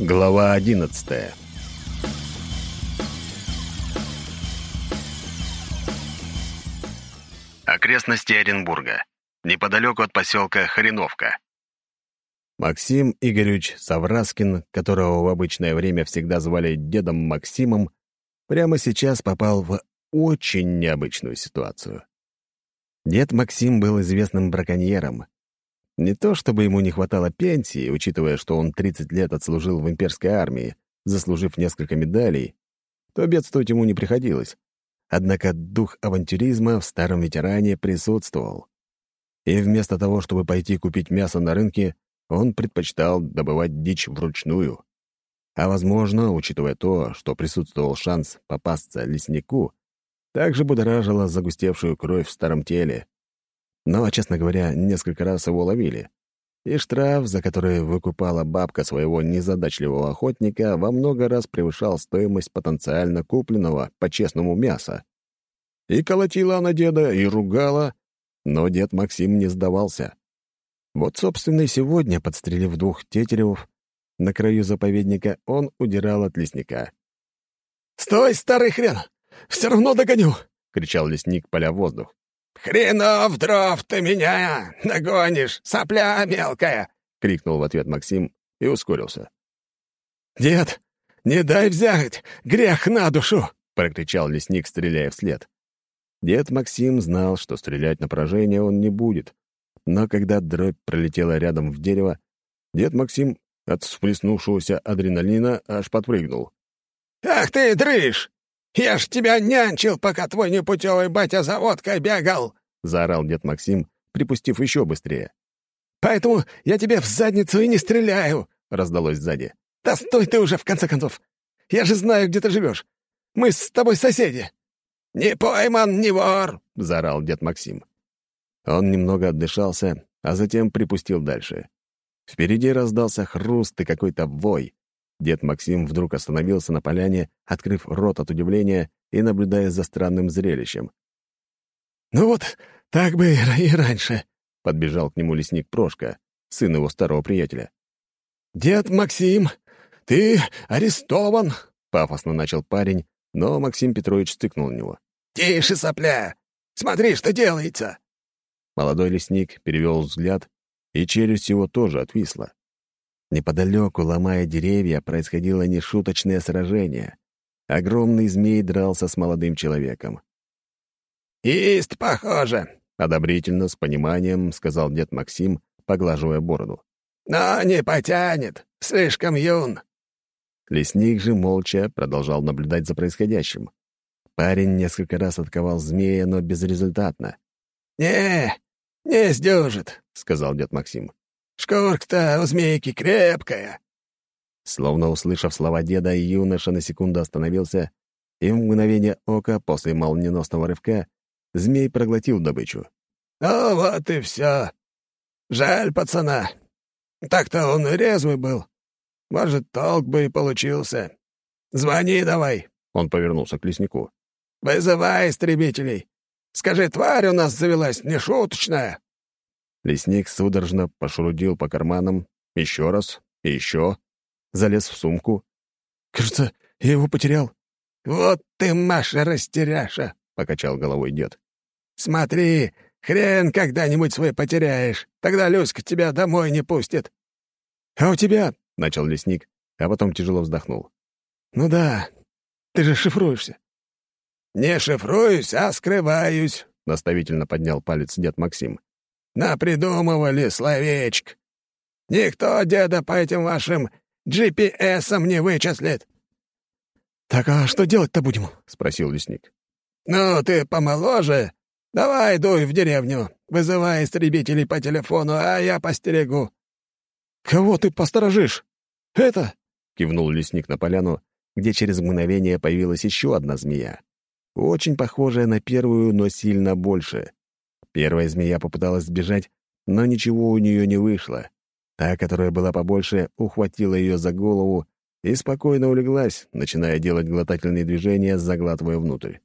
Глава одиннадцатая Окрестности Оренбурга. Неподалеку от поселка Хреновка. Максим Игоревич Савраскин, которого в обычное время всегда звали дедом Максимом, прямо сейчас попал в очень необычную ситуацию. Дед Максим был известным браконьером. Не то чтобы ему не хватало пенсии, учитывая, что он 30 лет отслужил в имперской армии, заслужив несколько медалей, то бедствовать ему не приходилось. Однако дух авантюризма в старом ветеране присутствовал. И вместо того, чтобы пойти купить мясо на рынке, он предпочитал добывать дичь вручную. А возможно, учитывая то, что присутствовал шанс попасться леснику, также будоражила загустевшую кровь в старом теле. Но, честно говоря, несколько раз его ловили. И штраф, за который выкупала бабка своего незадачливого охотника, во много раз превышал стоимость потенциально купленного по-честному мяса. И колотила она деда, и ругала, но дед Максим не сдавался. Вот, собственно, и сегодня, подстрелив двух тетеревов, на краю заповедника он удирал от лесника. «Стой, старый хрен! Все равно догоню!» — кричал лесник, поля воздух. «Хренов дров ты меня догонишь, сопля мелкая!» — крикнул в ответ Максим и ускорился. «Дед, не дай взять! Грех на душу!» — прокричал лесник, стреляя вслед. Дед Максим знал, что стрелять на поражение он не будет, но когда дробь пролетела рядом в дерево, дед Максим от всплеснувшегося адреналина аж подпрыгнул. «Ах ты, дрыж! Я ж тебя нянчил, пока твой непутевый батя за водкой бегал!» — заорал дед Максим, припустив еще быстрее. «Поэтому я тебе в задницу и не стреляю!» — раздалось сзади. «Да стой ты уже, в конце концов! Я же знаю, где ты живешь! Мы с тобой соседи!» «Не пойман, не вор!» — заорал дед Максим. Он немного отдышался, а затем припустил дальше. Впереди раздался хруст и какой-то вой. Дед Максим вдруг остановился на поляне, открыв рот от удивления и наблюдая за странным зрелищем. «Ну вот, так бы и раньше», — подбежал к нему лесник Прошка, сын его старого приятеля. «Дед Максим, ты арестован!» — пафосно начал парень, но Максим Петрович стыкнул на него. «Тише, сопля! Смотри, что делается!» Молодой лесник перевел взгляд, и челюсть его тоже отвисла. Неподалеку, ломая деревья, происходило нешуточное сражение. Огромный змей дрался с молодым человеком. «Есть, похоже!» — одобрительно, с пониманием, сказал дед Максим, поглаживая бороду. «Но не потянет, слишком юн». Лесник же молча продолжал наблюдать за происходящим. Парень несколько раз отковал змея, но безрезультатно. «Не, не сдюжит», — сказал дед Максим. Шкурка-то у змейки крепкая». Словно услышав слова деда, юноша на секунду остановился, и в мгновение ока после молниеносного рывка змей проглотил добычу. «Ну вот и все. Жаль пацана. Так-то он резвый был. Может, толк бы и получился. Звони давай». Он повернулся к леснику. «Вызывай истребителей. Скажи, тварь у нас завелась нешуточная». Лесник судорожно пошурудил по карманам, еще раз и еще, залез в сумку. «Кажется, я его потерял». «Вот ты, Маша, растеряша!» — покачал головой дед. «Смотри, хрен когда-нибудь свой потеряешь, тогда Люська тебя домой не пустит». «А у тебя...» — начал лесник, а потом тяжело вздохнул. «Ну да, ты же шифруешься». «Не шифруюсь, а скрываюсь», — наставительно поднял палец дед Максим. Напридумывали словечек. Никто деда по этим вашим GPS-ам не вычислит. «Так а что делать-то будем?» — спросил лесник. «Ну, ты помоложе. Давай дуй в деревню. Вызывай истребителей по телефону, а я постерегу». «Кого ты посторожишь? Это?» — кивнул лесник на поляну, где через мгновение появилась еще одна змея. Очень похожая на первую, но сильно больше. Первая змея попыталась сбежать, но ничего у нее не вышло. Та, которая была побольше, ухватила ее за голову и спокойно улеглась, начиная делать глотательные движения, заглатывая внутрь.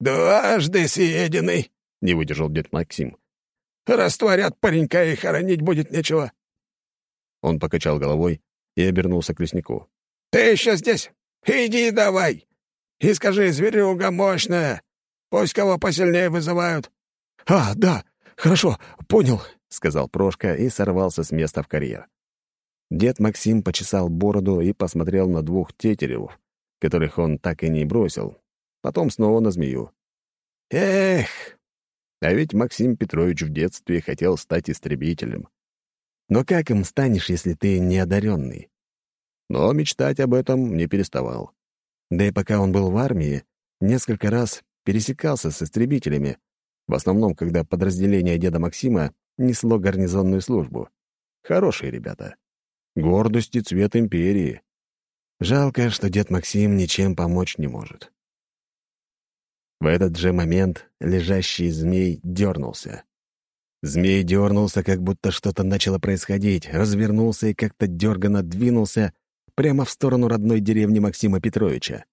«Дважды съеденный!» — не выдержал дед Максим. «Растворят паренька и хоронить будет нечего». Он покачал головой и обернулся к леснику. «Ты еще здесь? Иди давай! И скажи, зверюга мощная! Пусть кого посильнее вызывают!» «А, да, хорошо, понял», — сказал Прошка и сорвался с места в карьер. Дед Максим почесал бороду и посмотрел на двух тетеревов, которых он так и не бросил, потом снова на змею. «Эх, а ведь Максим Петрович в детстве хотел стать истребителем. Но как им станешь, если ты неодаренный? Но мечтать об этом не переставал. Да и пока он был в армии, несколько раз пересекался с истребителями, в основном, когда подразделение деда Максима несло гарнизонную службу. Хорошие ребята. Гордость и цвет империи. Жалко, что дед Максим ничем помочь не может. В этот же момент лежащий змей дернулся. Змей дернулся, как будто что-то начало происходить, развернулся и как-то дерганно двинулся прямо в сторону родной деревни Максима Петровича.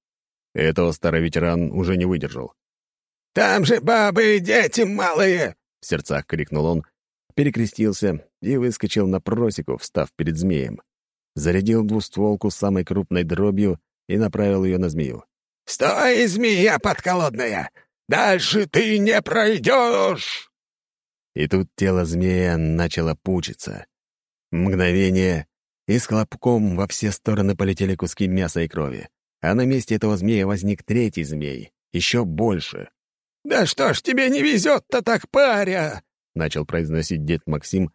Этого старый ветеран уже не выдержал. «Там же бабы и дети малые!» — в сердцах крикнул он, перекрестился и выскочил на просеку, встав перед змеем. Зарядил двустволку самой крупной дробью и направил ее на змею. «Стой, змея подколодная! Дальше ты не пройдешь!» И тут тело змея начало пучиться. Мгновение, и с хлопком во все стороны полетели куски мяса и крови. А на месте этого змея возник третий змей, еще больше. «Да что ж тебе не везет-то так, паря!» — начал произносить дед Максим,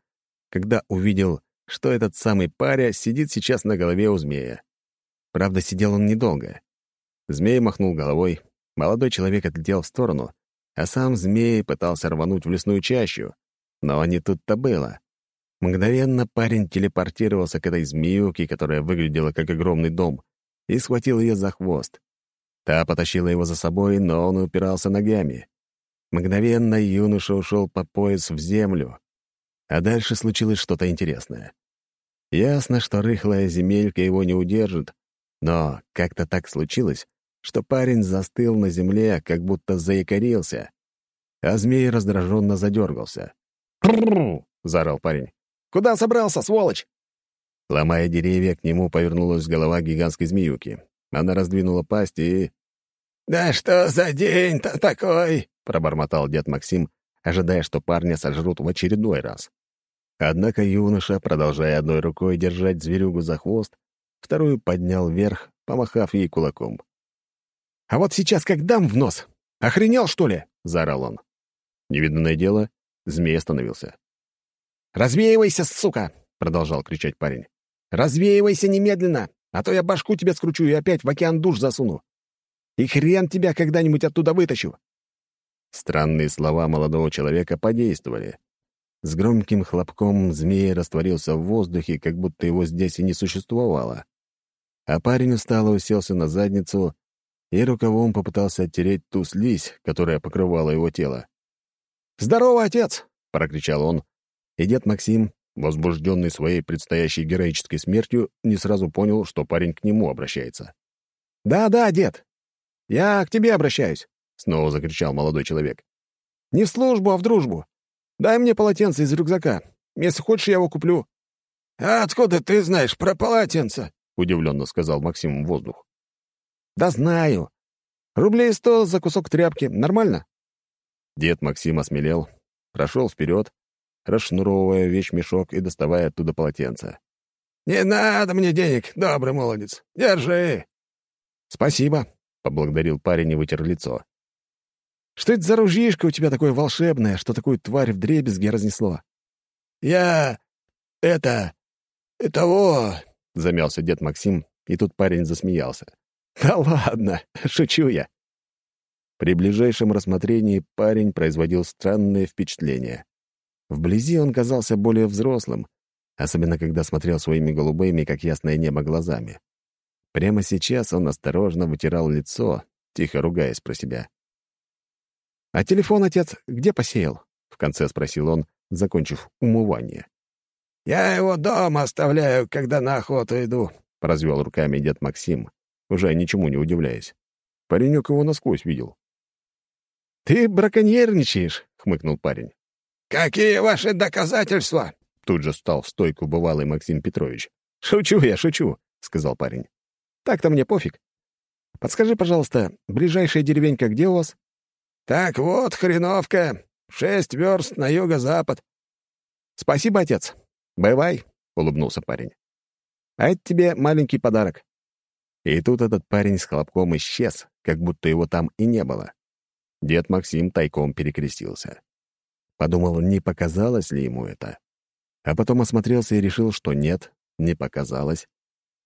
когда увидел, что этот самый паря сидит сейчас на голове у змея. Правда, сидел он недолго. Змей махнул головой, молодой человек отлетел в сторону, а сам змей пытался рвануть в лесную чащу. Но не тут-то было. Мгновенно парень телепортировался к этой змеюке, которая выглядела как огромный дом, и схватил ее за хвост. Та потащила его за собой, но он упирался ногами. Мгновенно юноша ушел по пояс в землю. А дальше случилось что-то интересное. Ясно, что рыхлая земелька его не удержит, но как-то так случилось, что парень застыл на земле, как будто заякорился, а змей раздраженно задергался. «Пррррр!» — заорал парень. «Куда собрался, сволочь?» Ломая деревья, к нему повернулась голова гигантской змеюки. Она раздвинула пасть и... «Да что за день-то такой?» — пробормотал дед Максим, ожидая, что парня сожрут в очередной раз. Однако юноша, продолжая одной рукой держать зверюгу за хвост, вторую поднял вверх, помахав ей кулаком. «А вот сейчас как дам в нос! Охренел, что ли?» — заорал он. Невиданное дело, змей остановился. «Развеивайся, сука!» — продолжал кричать парень. «Развеивайся немедленно, а то я башку тебе скручу и опять в океан душ засуну. И хрен тебя когда-нибудь оттуда вытащу!» Странные слова молодого человека подействовали. С громким хлопком змей растворился в воздухе, как будто его здесь и не существовало. А парень устало уселся на задницу и рукавом попытался оттереть ту слизь, которая покрывала его тело. «Здорово, отец!» — прокричал он, и дед Максим, возбужденный своей предстоящей героической смертью, не сразу понял, что парень к нему обращается. «Да-да, дед, я к тебе обращаюсь!» — снова закричал молодой человек. «Не в службу, а в дружбу. Дай мне полотенце из рюкзака. Если хочешь, я его куплю». «А откуда ты знаешь про полотенце?» — удивленно сказал Максим в воздух. «Да знаю. Рублей сто за кусок тряпки. Нормально?» Дед Максим осмелел, прошел вперед, расшнуровывая вещмешок и доставая оттуда полотенце. «Не надо мне денег, добрый молодец. Держи!» «Спасибо», — поблагодарил парень и вытер лицо. «Что это за ружьишко у тебя такое волшебное, что такую тварь в дребезги разнесло?» «Я... это... того...» — замялся дед Максим, и тут парень засмеялся. «Да ладно, шучу я». При ближайшем рассмотрении парень производил странное впечатление. Вблизи он казался более взрослым, особенно когда смотрел своими голубыми, как ясное небо, глазами. Прямо сейчас он осторожно вытирал лицо, тихо ругаясь про себя. «А телефон, отец, где посеял?» — в конце спросил он, закончив умывание. «Я его дома оставляю, когда на охоту иду», — развел руками дед Максим, уже ничему не удивляясь. Паренек его насквозь видел. «Ты браконьерничаешь», — хмыкнул парень. «Какие ваши доказательства?» Тут же встал в стойку бывалый Максим Петрович. «Шучу я, шучу», — сказал парень. «Так-то мне пофиг. Подскажи, пожалуйста, ближайшая деревенька где у вас?» «Так вот, хреновка. Шесть верст на юго-запад». «Спасибо, отец. Бывай», — улыбнулся парень. «А это тебе маленький подарок». И тут этот парень с хлопком исчез, как будто его там и не было. Дед Максим тайком перекрестился. Подумал, не показалось ли ему это. А потом осмотрелся и решил, что нет, не показалось.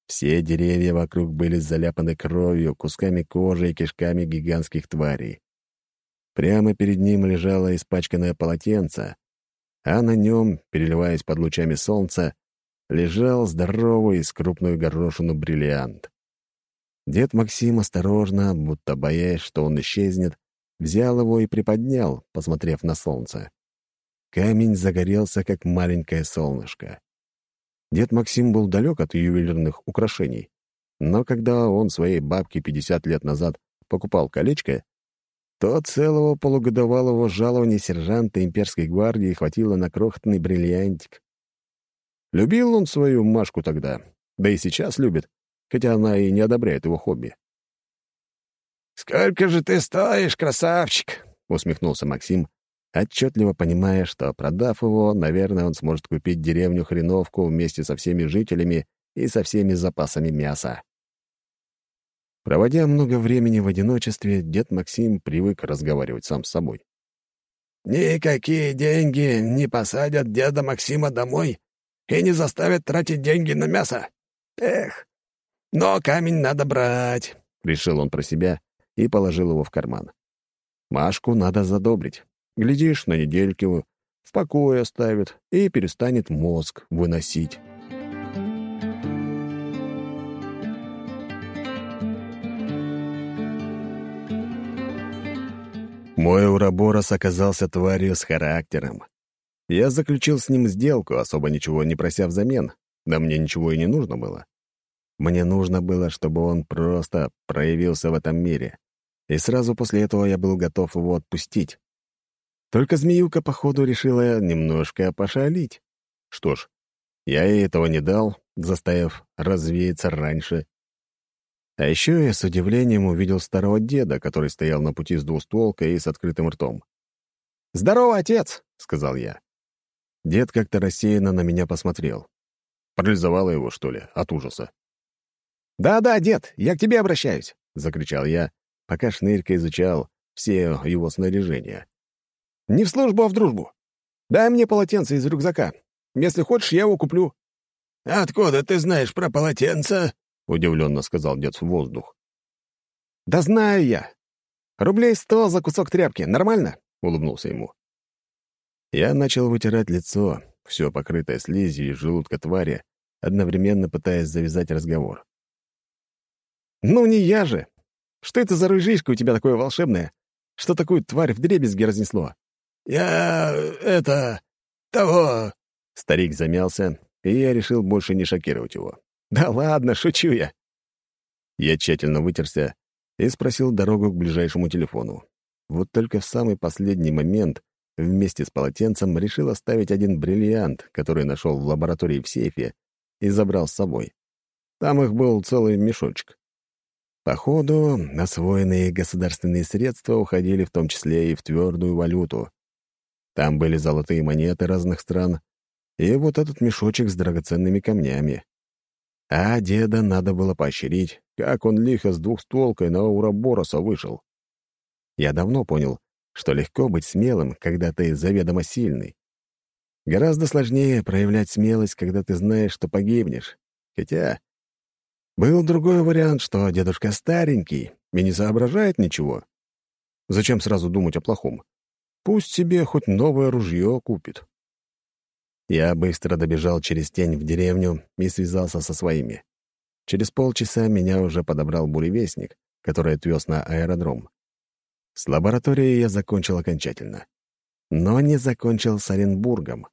Все деревья вокруг были заляпаны кровью, кусками кожи и кишками гигантских тварей. Прямо перед ним лежало испачканное полотенце, а на нем, переливаясь под лучами солнца, лежал здоровый с крупную горошину бриллиант. Дед Максим осторожно, будто боясь, что он исчезнет, взял его и приподнял, посмотрев на солнце. Камень загорелся, как маленькое солнышко. Дед Максим был далек от ювелирных украшений, но когда он своей бабке 50 лет назад покупал колечко, то целого полугодовалого жалования сержанта имперской гвардии хватило на крохотный бриллиантик. Любил он свою Машку тогда, да и сейчас любит, хотя она и не одобряет его хобби. «Сколько же ты стоишь, красавчик?» — усмехнулся Максим, отчетливо понимая, что, продав его, наверное, он сможет купить деревню-хреновку вместе со всеми жителями и со всеми запасами мяса. Проводя много времени в одиночестве, дед Максим привык разговаривать сам с собой. «Никакие деньги не посадят деда Максима домой и не заставят тратить деньги на мясо. Эх, но камень надо брать», — решил он про себя и положил его в карман. Машку надо задобрить. Глядишь, на недельку в покое оставит и перестанет мозг выносить. Мой Ураборос оказался тварью с характером. Я заключил с ним сделку, особо ничего не прося взамен, да мне ничего и не нужно было. Мне нужно было, чтобы он просто проявился в этом мире. И сразу после этого я был готов его отпустить. Только змеюка, походу, решила немножко пошалить. Что ж, я ей этого не дал, заставив развеяться раньше. А еще я с удивлением увидел старого деда, который стоял на пути с двустволкой и с открытым ртом. «Здорово, отец!» — сказал я. Дед как-то рассеянно на меня посмотрел. Парализовало его, что ли, от ужаса. «Да-да, дед, я к тебе обращаюсь!» — закричал я, пока Шнырька изучал все его снаряжения. Не в службу, а в дружбу. Дай мне полотенце из рюкзака. Если хочешь, я его куплю». «Откуда ты знаешь про полотенце?» — удивленно сказал дед в воздух. «Да знаю я. Рублей сто за кусок тряпки. Нормально?» — улыбнулся ему. Я начал вытирать лицо, все покрытое слизью из желудка твари, одновременно пытаясь завязать разговор. «Ну, не я же! Что это за рыжишка у тебя такое волшебное? Что такую тварь в дребезги разнесло?» «Я... это... того...» Старик замялся, и я решил больше не шокировать его. «Да ладно, шучу я!» Я тщательно вытерся и спросил дорогу к ближайшему телефону. Вот только в самый последний момент вместе с полотенцем решил оставить один бриллиант, который нашел в лаборатории в сейфе, и забрал с собой. Там их был целый мешочек. Походу, освоенные государственные средства уходили в том числе и в твердую валюту, там были золотые монеты разных стран и вот этот мешочек с драгоценными камнями. А деда надо было поощрить, как он лихо с двухстволкой на Урабороса вышел. Я давно понял, что легко быть смелым, когда ты заведомо сильный. Гораздо сложнее проявлять смелость, когда ты знаешь, что погибнешь. Хотя был другой вариант, что дедушка старенький и не соображает ничего. Зачем сразу думать о плохом? Пусть себе хоть новое ружье купит. Я быстро добежал через тень в деревню и связался со своими. Через полчаса меня уже подобрал буревестник, который отвез на аэродром. С лабораторией я закончил окончательно. Но не закончил с Оренбургом.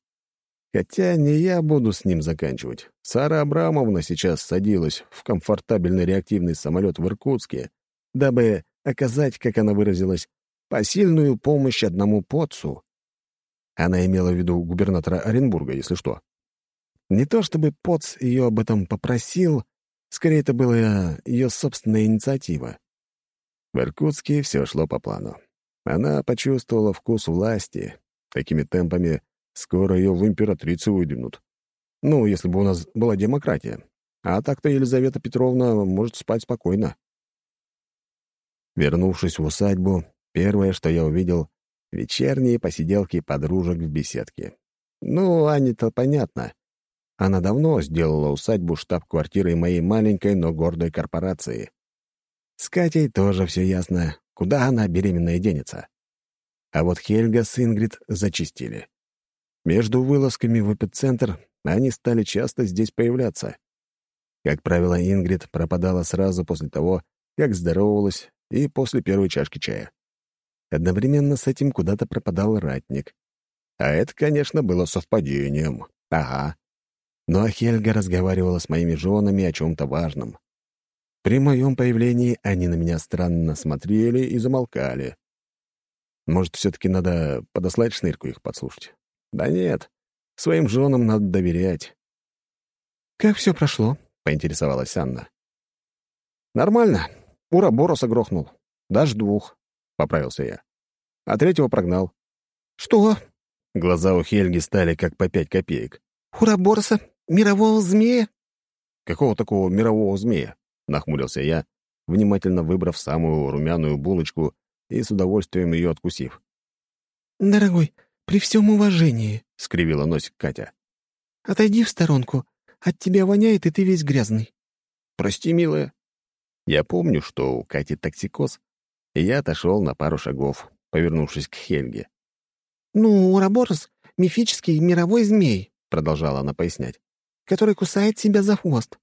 Хотя не я буду с ним заканчивать. Сара Абрамовна сейчас садилась в комфортабельный реактивный самолет в Иркутске, дабы оказать, как она выразилась, посильную помощь одному поцу. Она имела в виду губернатора Оренбурга, если что. Не то чтобы Поц ее об этом попросил, скорее это была ее собственная инициатива. В Иркутске все шло по плану. Она почувствовала вкус власти. Такими темпами скоро ее в императрице выдвинут. Ну, если бы у нас была демократия. А так-то Елизавета Петровна может спать спокойно. Вернувшись в усадьбу, первое, что я увидел — вечерние посиделки подружек в беседке. Ну, Ане-то понятно. Она давно сделала усадьбу штаб-квартирой моей маленькой, но гордой корпорации. С Катей тоже все ясно. Куда она беременная денется? А вот Хельга с Ингрид зачистили. Между вылазками в эпицентр они стали часто здесь появляться. Как правило, Ингрид пропадала сразу после того, как здоровалась и после первой чашки чая. Одновременно с этим куда-то пропадал ратник. А это, конечно, было совпадением. Ага. Но Хельга разговаривала с моими женами о чем-то важном. При моем появлении они на меня странно смотрели и замолкали. Может, все-таки надо подослать шнырку их подслушать? Да нет, своим женам надо доверять. «Как все прошло?» — поинтересовалась Анна. «Нормально. Ура Бороса грохнул. Даже двух», — поправился я. А третьего прогнал. «Что?» Глаза у Хельги стали как по пять копеек. «Урабороса? Мирового змея?» «Какого такого мирового змея?» — нахмурился я, внимательно выбрав самую румяную булочку и с удовольствием ее откусив. «Дорогой, при всем уважении», — скривила носик Катя. «Отойди в сторонку. От тебя воняет, и ты весь грязный». «Прости, милая». Я помню, что у Кати токсикоз, и я отошел на пару шагов, повернувшись к Хельге. «Ну, Ураборос — мифический мировой змей», — продолжала она пояснять, «который кусает себя за хвост».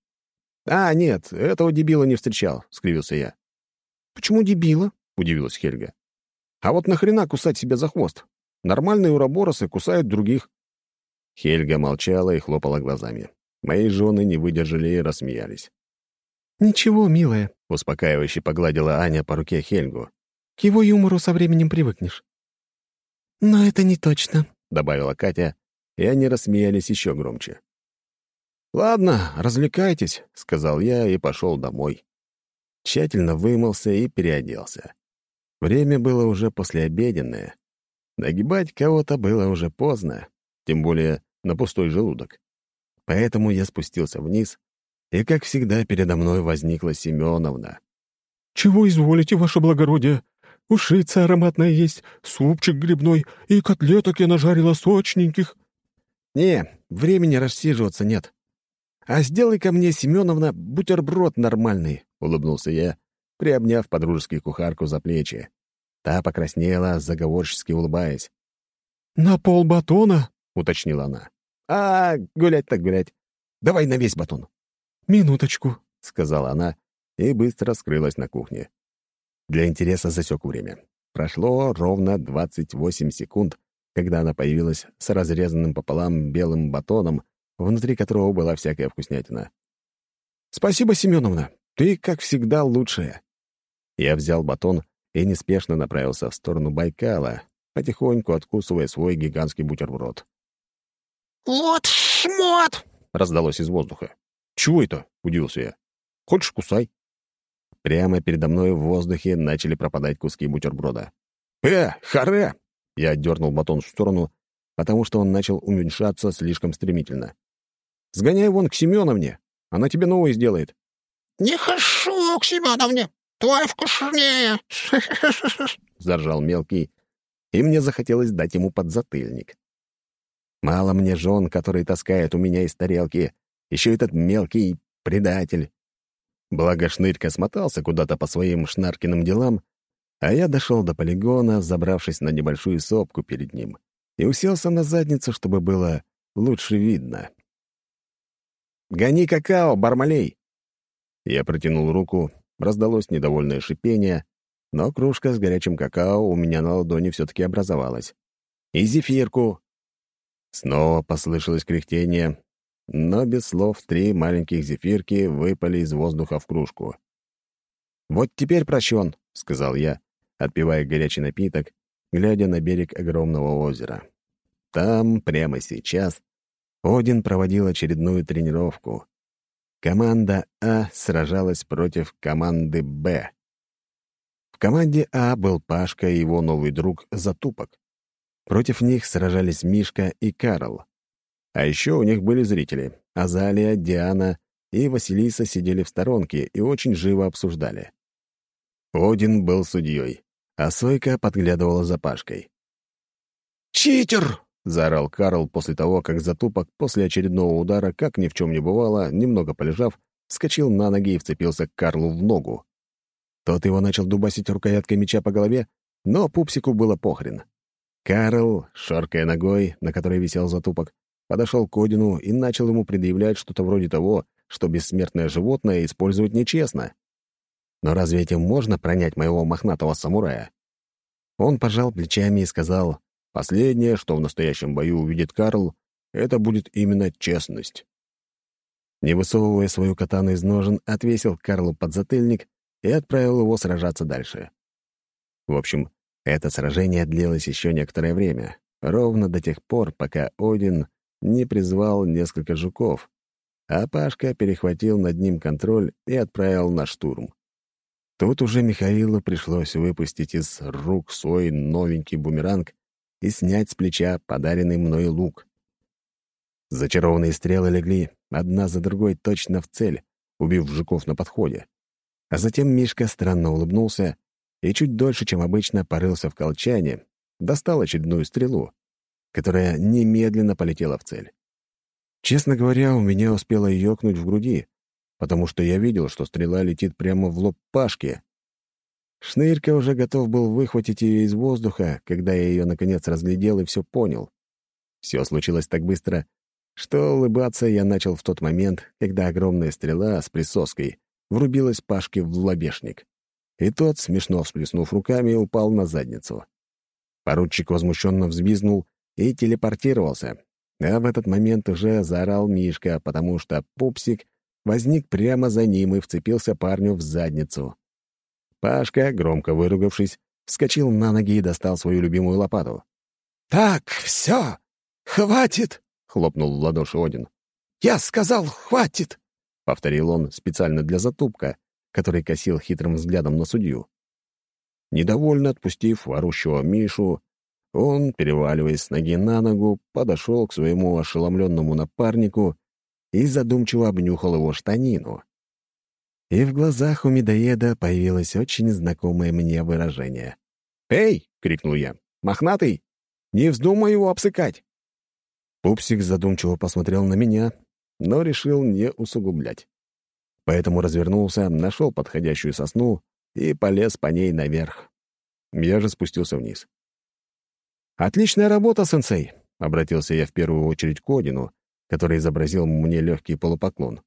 «А, нет, этого дебила не встречал», — скривился я. «Почему дебила?» — удивилась Хельга. «А вот нахрена кусать себя за хвост? Нормальные уроборосы кусают других». Хельга молчала и хлопала глазами. Мои жены не выдержали и рассмеялись. «Ничего, милая», — успокаивающе погладила Аня по руке Хельгу. «К его юмору со временем привыкнешь». «Но это не точно», — добавила Катя, и они рассмеялись еще громче. «Ладно, развлекайтесь», — сказал я и пошел домой. Тщательно вымылся и переоделся. Время было уже послеобеденное. Нагибать кого-то было уже поздно, тем более на пустой желудок. Поэтому я спустился вниз, и, как всегда, передо мной возникла Семеновна. «Чего изволите, ваше благородие? Ушица ароматная есть, супчик грибной и котлеток я нажарила сочненьких». «Не, времени рассиживаться нет. А сделай-ка мне, Семеновна, бутерброд нормальный», — улыбнулся я, приобняв подружески кухарку за плечи. Та покраснела, заговорчески улыбаясь. «На пол батона?» — уточнила она. «А, гулять так гулять. Давай на весь батон». «Минуточку», — сказала она и быстро скрылась на кухне. Для интереса засек время. Прошло ровно 28 секунд, когда она появилась с разрезанным пополам белым батоном, внутри которого была всякая вкуснятина. «Спасибо, Семеновна. Ты, как всегда, лучшая». Я взял батон и неспешно направился в сторону Байкала, потихоньку откусывая свой гигантский бутерброд. «Вот шмот!» — раздалось из воздуха. «Чего это?» — удивился я. «Хочешь, кусай». Прямо передо мной в воздухе начали пропадать куски бутерброда. «Э, харе!» Я отдернул батон в сторону, потому что он начал уменьшаться слишком стремительно. «Сгоняй вон к Семеновне, она тебе новый сделает». «Не хочу к Семеновне, твой вкуснее!» — заржал мелкий, и мне захотелось дать ему подзатыльник. Мало мне жен, которые таскают у меня из тарелки, еще этот мелкий предатель. Благо Шнырька смотался куда-то по своим шнаркиным делам, а я дошел до полигона, забравшись на небольшую сопку перед ним, и уселся на задницу, чтобы было лучше видно. «Гони какао, бармалей!» Я протянул руку, раздалось недовольное шипение, но кружка с горячим какао у меня на ладони все-таки образовалась. «И зефирку!» Снова послышалось кряхтение, но без слов три маленьких зефирки выпали из воздуха в кружку. «Вот теперь прощен», — сказал я, отпивая горячий напиток, глядя на берег огромного озера. Там, прямо сейчас, Один проводил очередную тренировку. Команда А сражалась против команды Б. В команде А был Пашка и его новый друг Затупок. Против них сражались Мишка и Карл. А еще у них были зрители. Азалия, Диана и Василиса сидели в сторонке и очень живо обсуждали. Один был судьей, а Сойка подглядывала за Пашкой. «Читер!» — заорал Карл после того, как Затупок после очередного удара, как ни в чем не бывало, немного полежав, вскочил на ноги и вцепился к Карлу в ногу. Тот его начал дубасить рукояткой меча по голове, но пупсику было похрен. Карл, шаркая ногой, на которой висел Затупок, подошел к Одину и начал ему предъявлять что-то вроде того, что бессмертное животное использовать нечестно. Но разве этим можно пронять моего мохнатого самурая? Он пожал плечами и сказал, последнее, что в настоящем бою увидит Карл, это будет именно честность. Не высовывая свою катану из ножен, отвесил Карлу подзатыльник и отправил его сражаться дальше. В общем, это сражение длилось еще некоторое время, ровно до тех пор, пока Один не призвал несколько жуков, а Пашка перехватил над ним контроль и отправил на штурм. Тут уже Михаилу пришлось выпустить из рук свой новенький бумеранг и снять с плеча подаренный мной лук. Зачарованные стрелы легли одна за другой точно в цель, убив жуков на подходе. А затем Мишка странно улыбнулся и чуть дольше, чем обычно, порылся в колчане, достал очередную стрелу, которая немедленно полетела в цель. Честно говоря, у меня успело ёкнуть в груди, потому что я видел, что стрела летит прямо в лоб Пашке. Шнырька уже готов был выхватить ее из воздуха, когда я ее наконец разглядел и все понял. Все случилось так быстро, что улыбаться я начал в тот момент, когда огромная стрела с присоской врубилась Пашке в лобешник. И тот, смешно всплеснув руками, упал на задницу. Поручик возмущенно взвизнул и телепортировался. А в этот момент уже заорал Мишка, потому что пупсик возник прямо за ним и вцепился парню в задницу. Пашка, громко выругавшись, вскочил на ноги и достал свою любимую лопату. «Так, все! Хватит!» — хлопнул в ладоши Один. «Я сказал, хватит!» — повторил он специально для затупка, который косил хитрым взглядом на судью. Недовольно отпустив орущего Мишу, он, переваливаясь с ноги на ногу, подошел к своему ошеломленному напарнику и задумчиво обнюхал его штанину. И в глазах у медоеда появилось очень знакомое мне выражение. «Эй!» — крикнул я. «Мохнатый! Не вздумай его обсыкать!» Пупсик задумчиво посмотрел на меня, но решил не усугублять. Поэтому развернулся, нашел подходящую сосну и полез по ней наверх. Я же спустился вниз. «Отличная работа, сенсей!» — обратился я в первую очередь к Одину, который изобразил мне легкий полупоклон.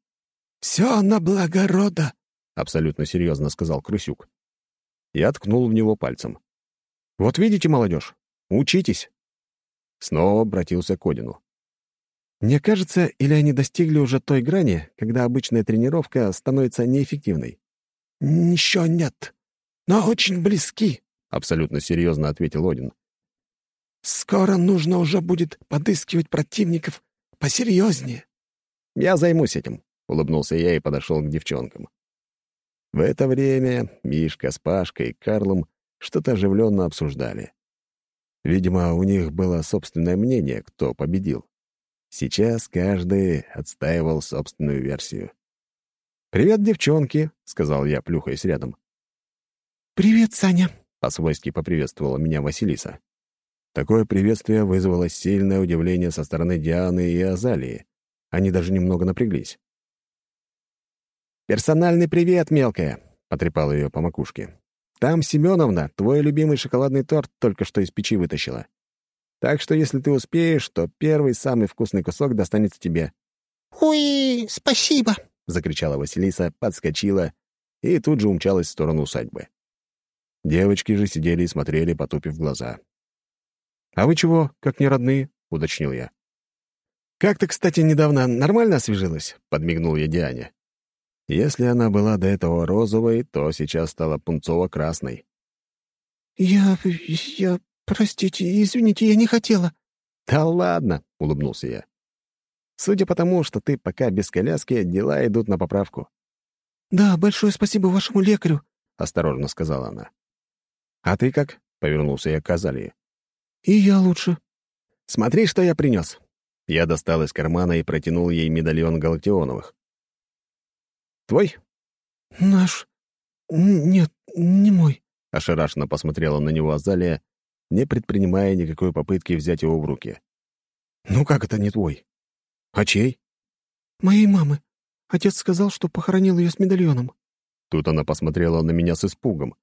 «Все на благо рода», — абсолютно серьезно сказал Крысюк. Я ткнул в него пальцем. «Вот видите, молодежь, учитесь!» Снова обратился к Одину. «Мне кажется, или они достигли уже той грани, когда обычная тренировка становится неэффективной?» «Еще нет, но очень близки», — абсолютно серьезно ответил Один. Скоро нужно уже будет подыскивать противников посерьезнее. Я займусь этим, улыбнулся я и подошел к девчонкам. В это время Мишка с Пашкой и Карлом что-то оживленно обсуждали. Видимо, у них было собственное мнение, кто победил. Сейчас каждый отстаивал собственную версию. «Привет, девчонки», — сказал я, плюхаясь рядом. «Привет, Саня», — по-свойски поприветствовала меня Василиса. Такое приветствие вызвало сильное удивление со стороны Дианы и Азалии. Они даже немного напряглись. «Персональный привет, мелкая!» — потрепал ее по макушке. «Там Семеновна твой любимый шоколадный торт только что из печи вытащила. Так что, если ты успеешь, то первый самый вкусный кусок достанется тебе». «Ой, спасибо!» — закричала Василиса, подскочила и тут же умчалась в сторону усадьбы. Девочки же сидели и смотрели, потупив глаза. «А вы чего, как не родные?» — уточнил я. «Как ты, кстати, недавно нормально освежилась?» — подмигнул я Диане. Если она была до этого розовой, то сейчас стала пунцово-красной. «Я... я... простите, извините, я не хотела». «Да ладно», — улыбнулся я. Судя по тому, что ты пока без коляски, дела идут на поправку». «Да, большое спасибо вашему лекарю», — осторожно сказала она. «А ты как?» — повернулся я к Азалии. «И я лучше». «Смотри, что я принес. Я достал из кармана и протянул ей медальон Галактионовых. «Твой?» «Наш... Нет, не мой», — ошарашенно посмотрела на него Азалия, не предпринимая никакой попытки взять его в руки. «Ну как это не твой? А чей?» «Моей мамы. Отец сказал, что похоронил ее с медальоном». Тут она посмотрела на меня с испугом.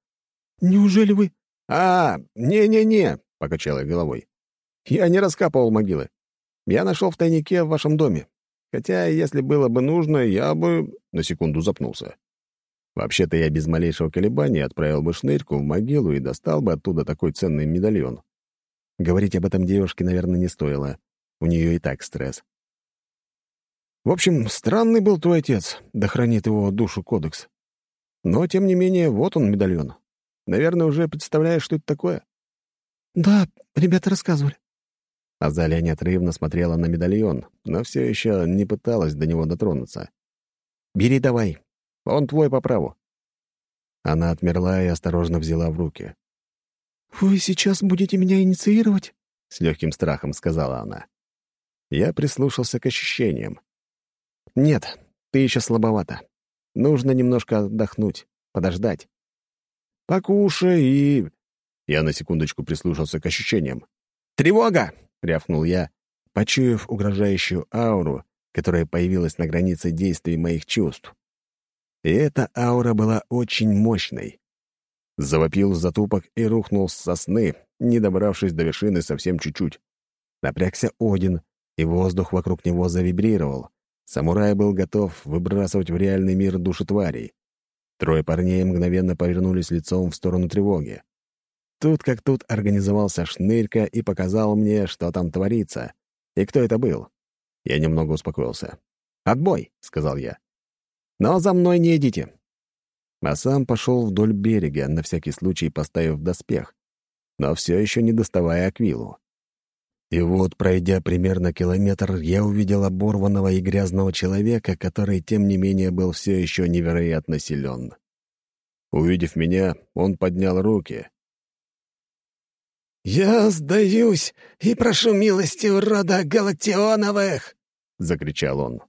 «Неужели вы...» «А, не-не-не», — покачала я головой. «Я не раскапывал могилы. Я нашел в тайнике в вашем доме. Хотя, если было бы нужно, я бы...» На секунду запнулся. Вообще-то я без малейшего колебания отправил бы шнырьку в могилу и достал бы оттуда такой ценный медальон. Говорить об этом девушке, наверное, не стоило. У нее и так стресс. В общем, странный был твой отец, да хранит его душу кодекс. Но, тем не менее, вот он, медальон. Наверное, уже представляешь, что это такое? Да, ребята рассказывали. Азалия неотрывно смотрела на медальон, но все еще не пыталась до него дотронуться. «Бери давай. Он твой по праву». Она отмерла и осторожно взяла в руки. «Вы сейчас будете меня инициировать?» — с легким страхом сказала она. Я прислушался к ощущениям. «Нет, ты еще слабовата. Нужно немножко отдохнуть, подождать. Покушай и...» Я на секундочку прислушался к ощущениям. «Тревога!» — рявкнул я, почуяв угрожающую ауру, которая появилась на границе действий моих чувств. И эта аура была очень мощной. Завопил затупок и рухнул с сосны, не добравшись до вершины совсем чуть-чуть. Напрягся Один, и воздух вокруг него завибрировал. Самурай был готов выбрасывать в реальный мир души тварей. Трое парней мгновенно повернулись лицом в сторону тревоги. Тут как тут организовался Шнырька и показал мне, что там творится, и кто это был. Я немного успокоился. «Отбой!» — сказал я. «Но за мной не идите!» А сам пошел вдоль берега, на всякий случай поставив доспех, но все еще не доставая Аквилу. И вот, пройдя примерно километр, я увидел оборванного и грязного человека, который, тем не менее, был все еще невероятно силен. Увидев меня, он поднял руки, «Я сдаюсь и прошу милости у рода Галактионовых!» — закричал он.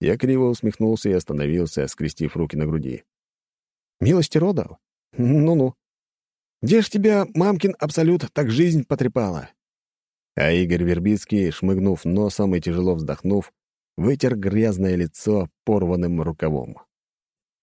Я криво усмехнулся и остановился, скрестив руки на груди. «Милости рода? Ну-ну. Где ж тебя, мамкин абсолют, так жизнь потрепала?» А Игорь Вербицкий, шмыгнув носом и тяжело вздохнув, вытер грязное лицо порванным рукавом.